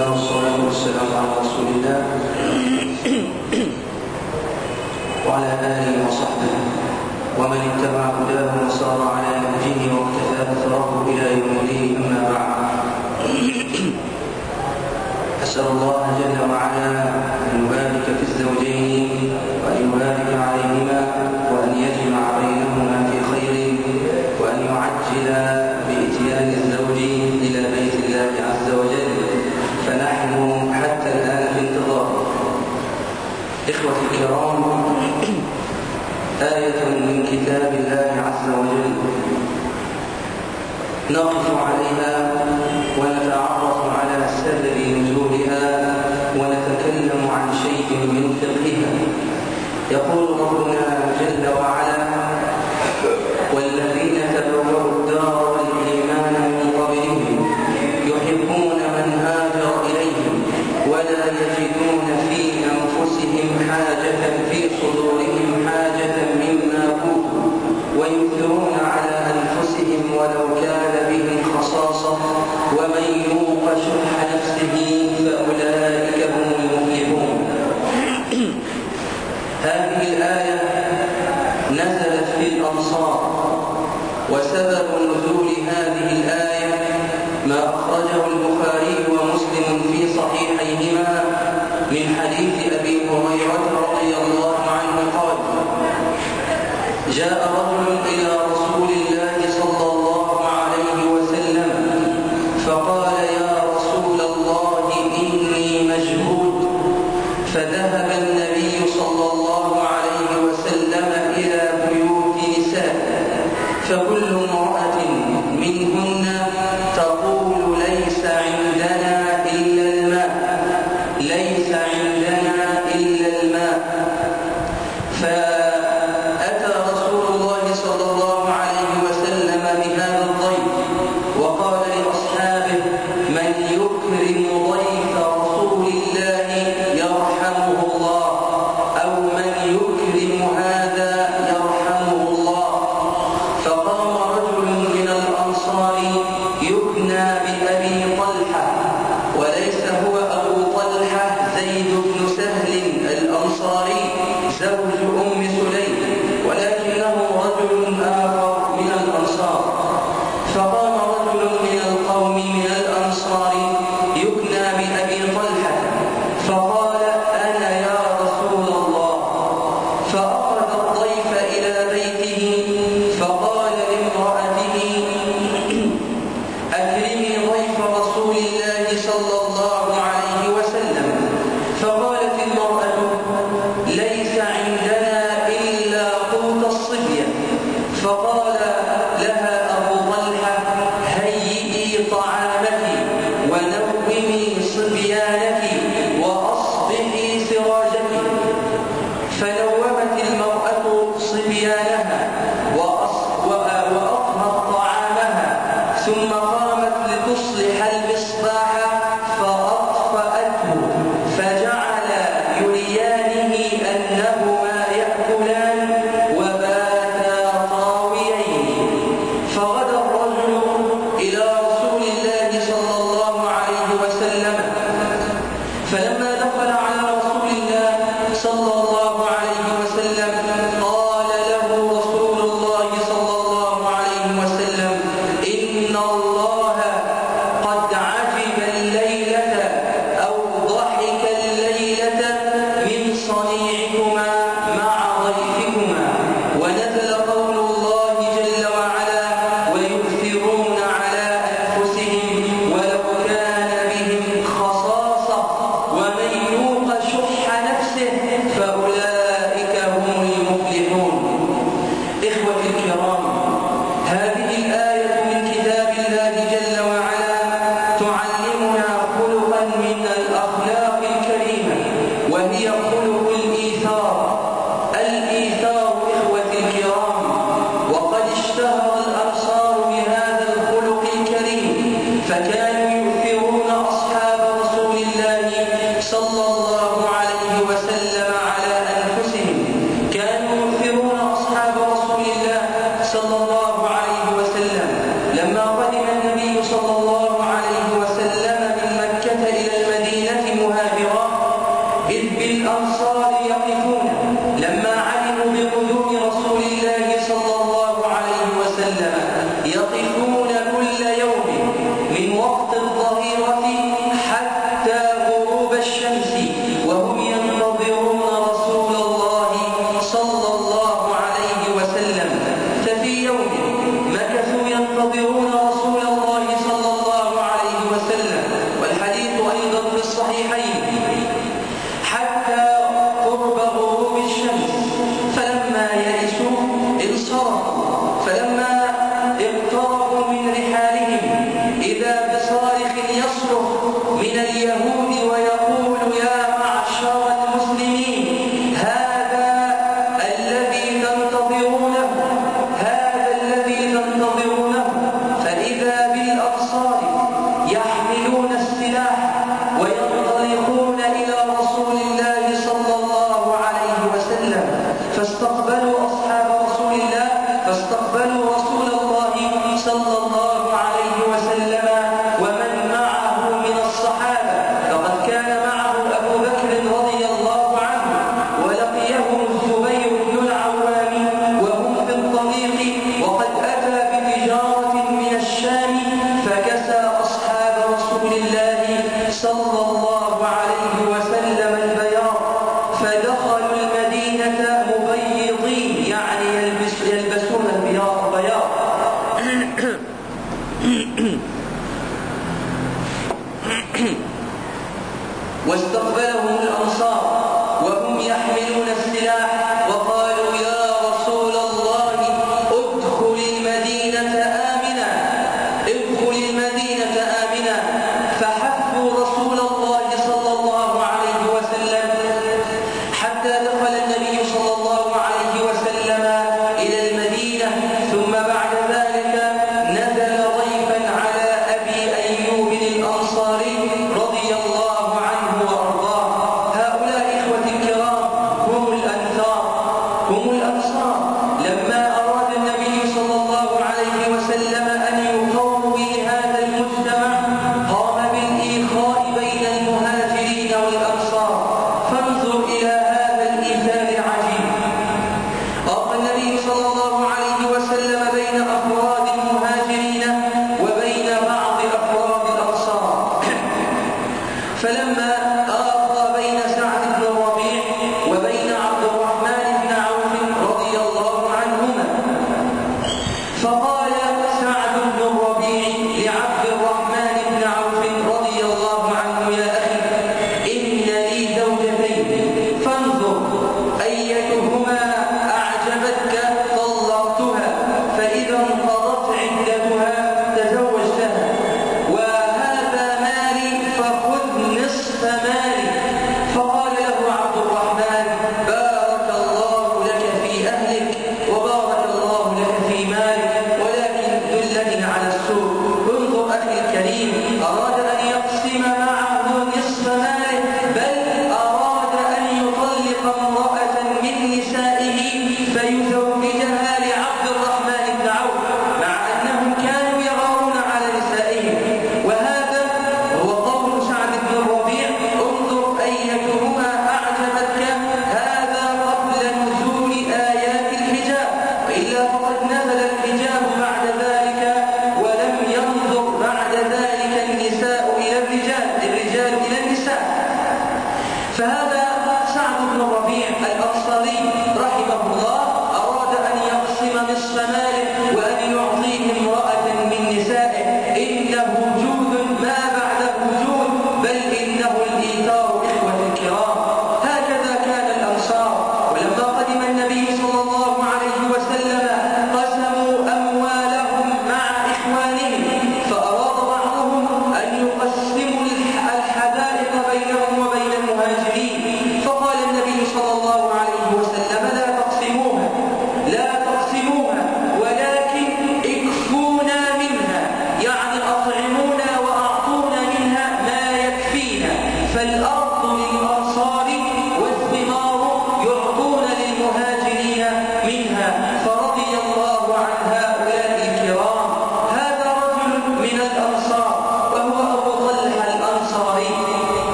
الله والصلاة والسلام على رسول الله. وعلى آله وصحبه. ومن اتبع هداه وسار على نهجه واقتفى أثره إلى يوم الدين أما بعد. أسأل الله جل وعلا أن يبارك في الزوجين وأن يبارك على كتاب الله عز وجل. نقف عليها ونتعرف على سبب نزولها ونتكلم عن شيء من فقهها. يقول ربنا جل وعلا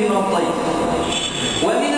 نعم